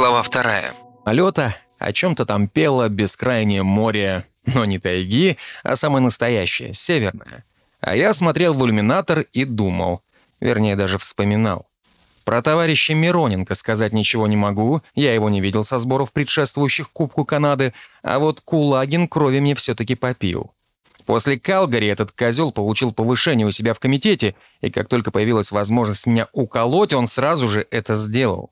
Глава вторая. Алёта о чем-то там пела бескрайнее море, но не тайги, а самое настоящее, северное. А я смотрел в иллюминатор и думал, вернее, даже вспоминал. Про товарища Мироненко сказать ничего не могу, я его не видел со сборов предшествующих Кубку Канады, а вот Кулагин крови мне все-таки попил. После Калгари этот козел получил повышение у себя в комитете, и как только появилась возможность меня уколоть, он сразу же это сделал.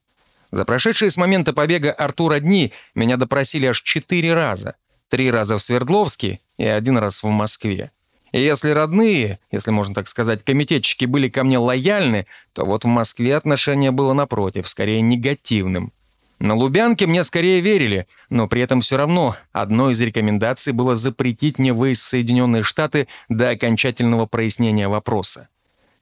За прошедшие с момента побега Артура дни меня допросили аж четыре раза. Три раза в Свердловске и один раз в Москве. И если родные, если можно так сказать, комитетчики были ко мне лояльны, то вот в Москве отношение было напротив, скорее негативным. На Лубянке мне скорее верили, но при этом все равно одной из рекомендаций было запретить мне выезд в Соединенные Штаты до окончательного прояснения вопроса.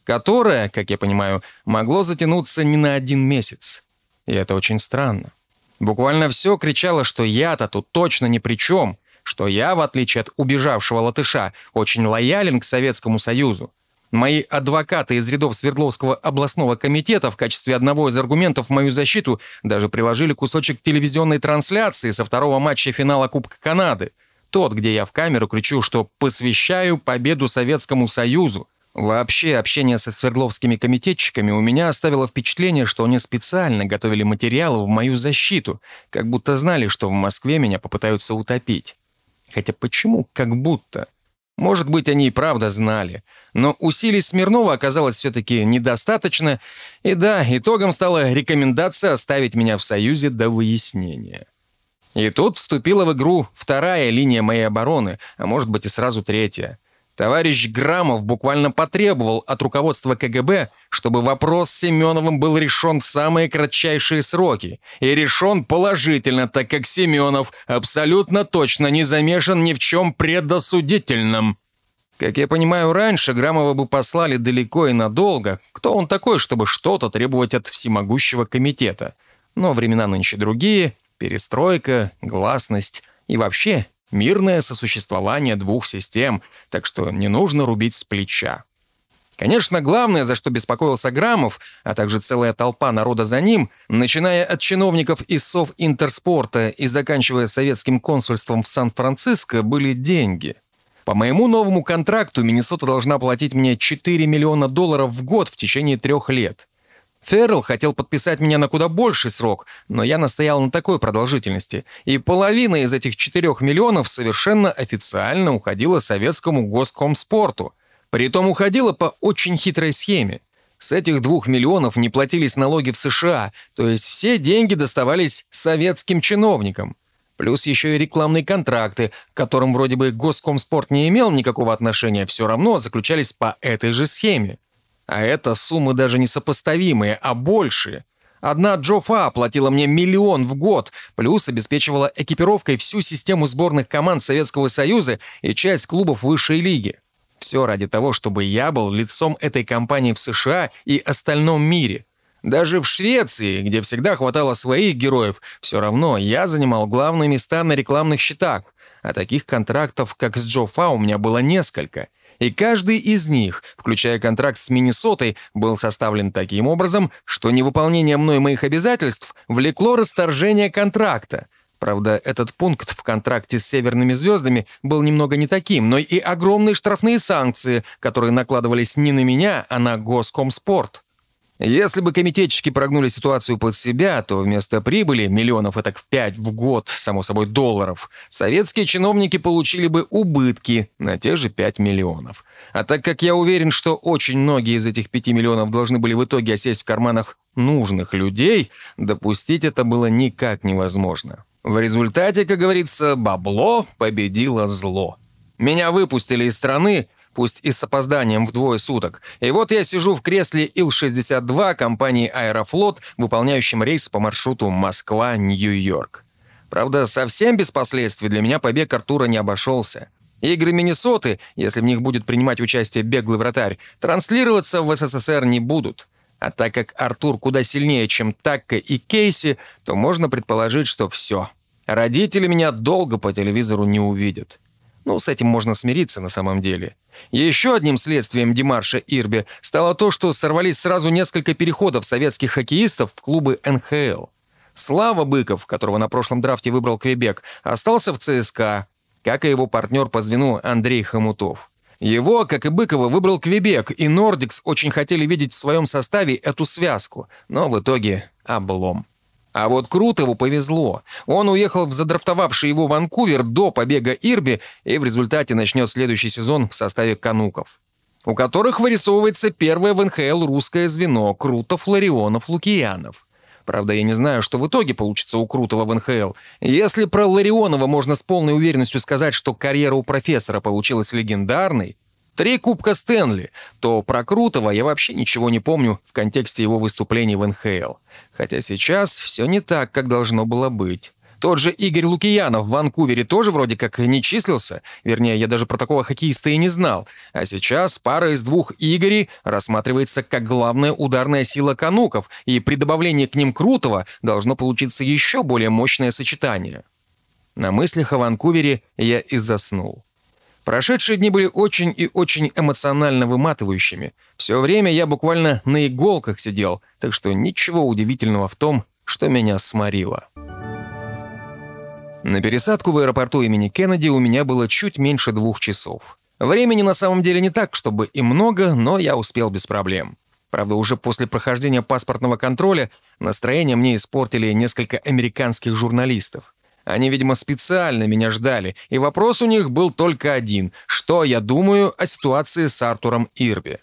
Которое, как я понимаю, могло затянуться не на один месяц. И это очень странно. Буквально все кричало, что я-то тут точно ни при чем, что я, в отличие от убежавшего латыша, очень лоялен к Советскому Союзу, Мои адвокаты из рядов Свердловского областного комитета в качестве одного из аргументов в мою защиту даже приложили кусочек телевизионной трансляции со второго матча финала Кубка Канады. Тот, где я в камеру кричу, что посвящаю победу Советскому Союзу. Вообще, общение со свердловскими комитетчиками у меня оставило впечатление, что они специально готовили материалы в мою защиту, как будто знали, что в Москве меня попытаются утопить. Хотя почему «как будто»? Может быть, они и правда знали. Но усилий Смирнова оказалось все-таки недостаточно, и да, итогом стала рекомендация оставить меня в Союзе до выяснения. И тут вступила в игру вторая линия моей обороны, а может быть и сразу третья. Товарищ Грамов буквально потребовал от руководства КГБ, чтобы вопрос с Семеновым был решен в самые кратчайшие сроки. И решен положительно, так как Семенов абсолютно точно не замешан ни в чем предосудительном. Как я понимаю, раньше Грамова бы послали далеко и надолго. Кто он такой, чтобы что-то требовать от всемогущего комитета? Но времена нынче другие, перестройка, гласность и вообще Мирное сосуществование двух систем, так что не нужно рубить с плеча. Конечно, главное, за что беспокоился Грамов, а также целая толпа народа за ним, начиная от чиновников из СОВ Интерспорта и заканчивая советским консульством в Сан-Франциско, были деньги. По моему новому контракту Миннесота должна платить мне 4 миллиона долларов в год в течение трех лет. Феррелл хотел подписать меня на куда больший срок, но я настоял на такой продолжительности, и половина из этих 4 миллионов совершенно официально уходила советскому госкомспорту. Притом уходила по очень хитрой схеме. С этих двух миллионов не платились налоги в США, то есть все деньги доставались советским чиновникам. Плюс еще и рекламные контракты, к которым вроде бы Госкомспорт не имел никакого отношения, все равно заключались по этой же схеме. А это суммы даже не сопоставимые, а большие. Одна Джофа платила мне миллион в год, плюс обеспечивала экипировкой всю систему сборных команд Советского Союза и часть клубов высшей лиги. Все ради того, чтобы я был лицом этой компании в США и остальном мире. Даже в Швеции, где всегда хватало своих героев, все равно я занимал главные места на рекламных счетах. А таких контрактов, как с Джофа, у меня было несколько. И каждый из них, включая контракт с Миннесотой, был составлен таким образом, что невыполнение мной моих обязательств влекло расторжение контракта. Правда, этот пункт в контракте с «Северными звездами» был немного не таким, но и огромные штрафные санкции, которые накладывались не на меня, а на Госкомспорт. Если бы комитетчики прогнули ситуацию под себя, то вместо прибыли, миллионов этак в пять в год, само собой долларов, советские чиновники получили бы убытки на те же 5 миллионов. А так как я уверен, что очень многие из этих 5 миллионов должны были в итоге осесть в карманах нужных людей, допустить это было никак невозможно. В результате, как говорится, бабло победило зло. Меня выпустили из страны, пусть и с опозданием в двое суток. И вот я сижу в кресле Ил-62 компании «Аэрофлот», выполняющем рейс по маршруту Москва-Нью-Йорк. Правда, совсем без последствий для меня побег Артура не обошелся. Игры Миннесоты, если в них будет принимать участие беглый вратарь, транслироваться в СССР не будут. А так как Артур куда сильнее, чем Такка и Кейси, то можно предположить, что все. Родители меня долго по телевизору не увидят. Ну, с этим можно смириться на самом деле. Еще одним следствием Димарша Ирби стало то, что сорвались сразу несколько переходов советских хоккеистов в клубы НХЛ. Слава Быков, которого на прошлом драфте выбрал Квебек, остался в ЦСКА, как и его партнер по звену Андрей Хомутов. Его, как и Быкова, выбрал Квебек, и Нордикс очень хотели видеть в своем составе эту связку, но в итоге облом. А вот Крутову повезло. Он уехал в задрафтовавший его Ванкувер до побега Ирби и в результате начнет следующий сезон в составе Кануков, у которых вырисовывается первое в НХЛ русское звено Крутов, Ларионов, Лукиянов. Правда, я не знаю, что в итоге получится у Крутого в НХЛ. Если про Ларионова можно с полной уверенностью сказать, что карьера у профессора получилась легендарной, три кубка Стэнли, то про Крутого я вообще ничего не помню в контексте его выступлений в НХЛ. Хотя сейчас все не так, как должно было быть. Тот же Игорь Лукиянов в Ванкувере тоже вроде как не числился. Вернее, я даже про такого хоккеиста и не знал. А сейчас пара из двух Игорей рассматривается как главная ударная сила кануков, и при добавлении к ним Крутого должно получиться еще более мощное сочетание. На мыслях о Ванкувере я и заснул. Прошедшие дни были очень и очень эмоционально выматывающими. Все время я буквально на иголках сидел, так что ничего удивительного в том, что меня сморило. На пересадку в аэропорту имени Кеннеди у меня было чуть меньше двух часов. Времени на самом деле не так, чтобы и много, но я успел без проблем. Правда, уже после прохождения паспортного контроля настроение мне испортили несколько американских журналистов. Они, видимо, специально меня ждали, и вопрос у них был только один — что я думаю о ситуации с Артуром Ирби.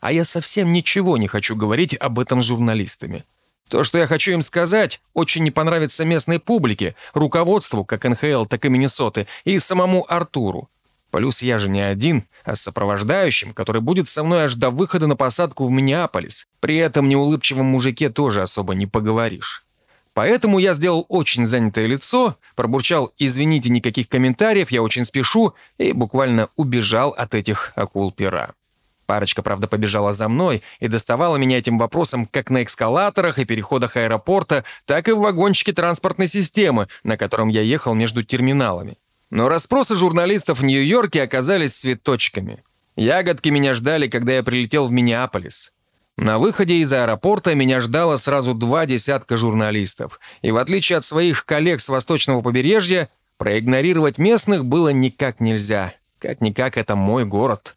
А я совсем ничего не хочу говорить об этом с журналистами. То, что я хочу им сказать, очень не понравится местной публике, руководству как НХЛ, так и Миннесоты, и самому Артуру. Плюс я же не один, а с сопровождающим, который будет со мной аж до выхода на посадку в Миннеаполис. При этом неулыбчивом мужике тоже особо не поговоришь. Поэтому я сделал очень занятое лицо, пробурчал «извините, никаких комментариев, я очень спешу» и буквально убежал от этих акул пера. Парочка, правда, побежала за мной и доставала меня этим вопросом как на эскалаторах и переходах аэропорта, так и в вагончике транспортной системы, на котором я ехал между терминалами. Но расспросы журналистов в Нью-Йорке оказались цветочками. Ягодки меня ждали, когда я прилетел в Миннеаполис. На выходе из аэропорта меня ждало сразу два десятка журналистов, и в отличие от своих коллег с восточного побережья, проигнорировать местных было никак нельзя. Как-никак это мой город.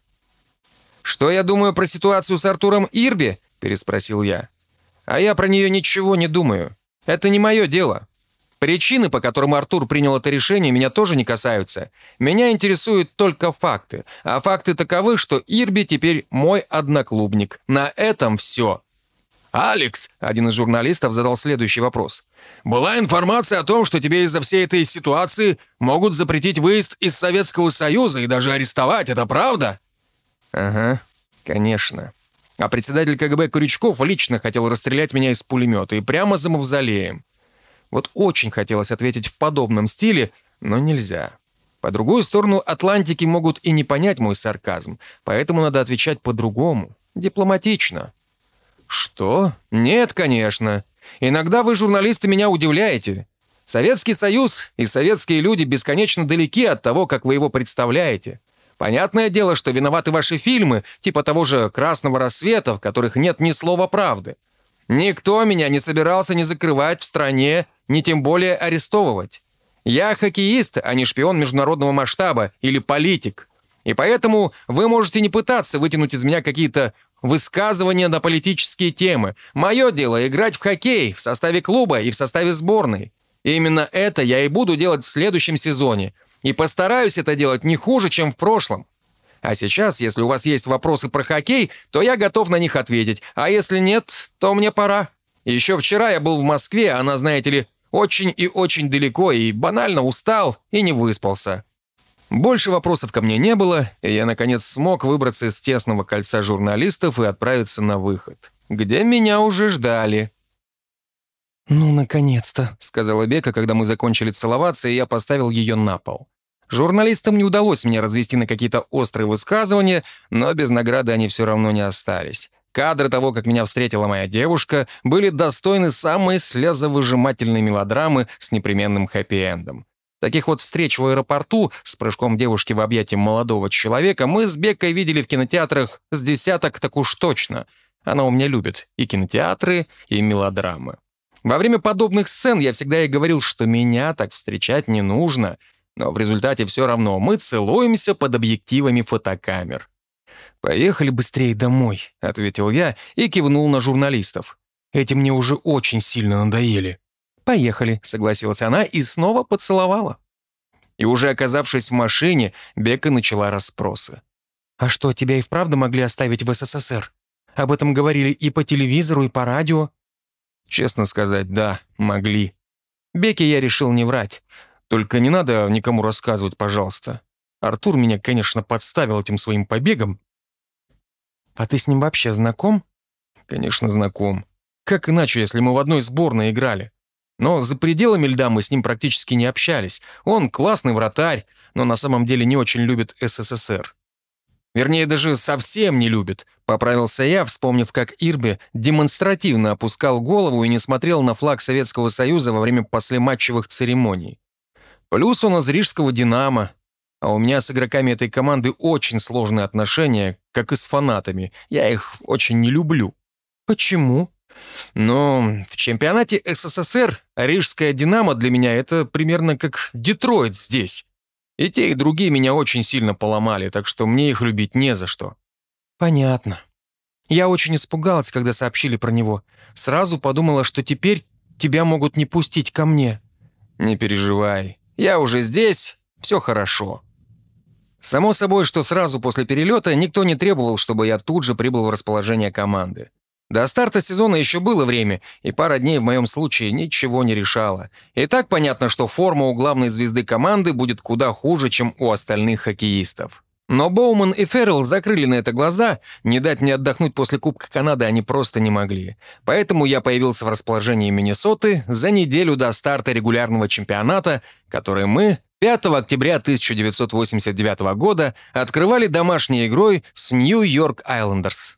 «Что я думаю про ситуацию с Артуром Ирби?» – переспросил я. «А я про нее ничего не думаю. Это не мое дело. Причины, по которым Артур принял это решение, меня тоже не касаются. Меня интересуют только факты. А факты таковы, что Ирби теперь мой одноклубник. На этом все. «Алекс», — один из журналистов задал следующий вопрос. «Была информация о том, что тебе из-за всей этой ситуации могут запретить выезд из Советского Союза и даже арестовать. Это правда?» «Ага, конечно». А председатель КГБ Крючков лично хотел расстрелять меня из пулемета и прямо за мавзолеем. Вот очень хотелось ответить в подобном стиле, но нельзя. По другую сторону Атлантики могут и не понять мой сарказм, поэтому надо отвечать по-другому, дипломатично. Что? Нет, конечно. Иногда вы, журналисты, меня удивляете. Советский Союз и советские люди бесконечно далеки от того, как вы его представляете. Понятное дело, что виноваты ваши фильмы, типа того же «Красного рассвета», в которых нет ни слова правды. Никто меня не собирался ни закрывать в стране, ни тем более арестовывать. Я хоккеист, а не шпион международного масштаба или политик. И поэтому вы можете не пытаться вытянуть из меня какие-то высказывания на политические темы. Мое дело — играть в хоккей в составе клуба и в составе сборной. И именно это я и буду делать в следующем сезоне. И постараюсь это делать не хуже, чем в прошлом. А сейчас, если у вас есть вопросы про хоккей, то я готов на них ответить. А если нет, то мне пора. Еще вчера я был в Москве, она, знаете ли, очень и очень далеко, и банально устал и не выспался. Больше вопросов ко мне не было, и я, наконец, смог выбраться из тесного кольца журналистов и отправиться на выход, где меня уже ждали. «Ну, наконец-то», — сказала Бека, когда мы закончили целоваться, и я поставил ее на пол. Журналистам не удалось меня развести на какие-то острые высказывания, но без награды они все равно не остались. Кадры того, как меня встретила моя девушка, были достойны самой слезовыжимательной мелодрамы с непременным хэппи-эндом. Таких вот встреч в аэропорту с прыжком девушки в объятии молодого человека мы с Бекой видели в кинотеатрах с десяток так уж точно. Она у меня любит и кинотеатры, и мелодрамы. Во время подобных сцен я всегда и говорил, что меня так встречать не нужно, но в результате все равно мы целуемся под объективами фотокамер. «Поехали быстрее домой», — ответил я и кивнул на журналистов. «Эти мне уже очень сильно надоели». «Поехали», — согласилась она и снова поцеловала. И уже оказавшись в машине, Бека начала расспросы. «А что, тебя и вправду могли оставить в СССР? Об этом говорили и по телевизору, и по радио?» Честно сказать, да, могли. Беке я решил не врать. Только не надо никому рассказывать, пожалуйста. Артур меня, конечно, подставил этим своим побегом. А ты с ним вообще знаком? Конечно, знаком. Как иначе, если мы в одной сборной играли? Но за пределами льда мы с ним практически не общались. Он классный вратарь, но на самом деле не очень любит СССР. Вернее, даже совсем не любит, поправился я, вспомнив, как Ирби демонстративно опускал голову и не смотрел на флаг Советского Союза во время послематчевых церемоний. Плюс он из рижского «Динамо», а у меня с игроками этой команды очень сложные отношения, как и с фанатами. Я их очень не люблю. Почему? Ну, в чемпионате СССР рижская «Динамо» для меня это примерно как Детройт здесь. И те, и другие меня очень сильно поломали, так что мне их любить не за что». «Понятно. Я очень испугалась, когда сообщили про него. Сразу подумала, что теперь тебя могут не пустить ко мне». «Не переживай. Я уже здесь, все хорошо». Само собой, что сразу после перелета никто не требовал, чтобы я тут же прибыл в расположение команды. До старта сезона еще было время, и пара дней в моем случае ничего не решала. И так понятно, что форма у главной звезды команды будет куда хуже, чем у остальных хоккеистов. Но Боуман и Феррелл закрыли на это глаза, не дать мне отдохнуть после Кубка Канады они просто не могли. Поэтому я появился в расположении Миннесоты за неделю до старта регулярного чемпионата, который мы 5 октября 1989 года открывали домашней игрой с Нью-Йорк Айлендерс.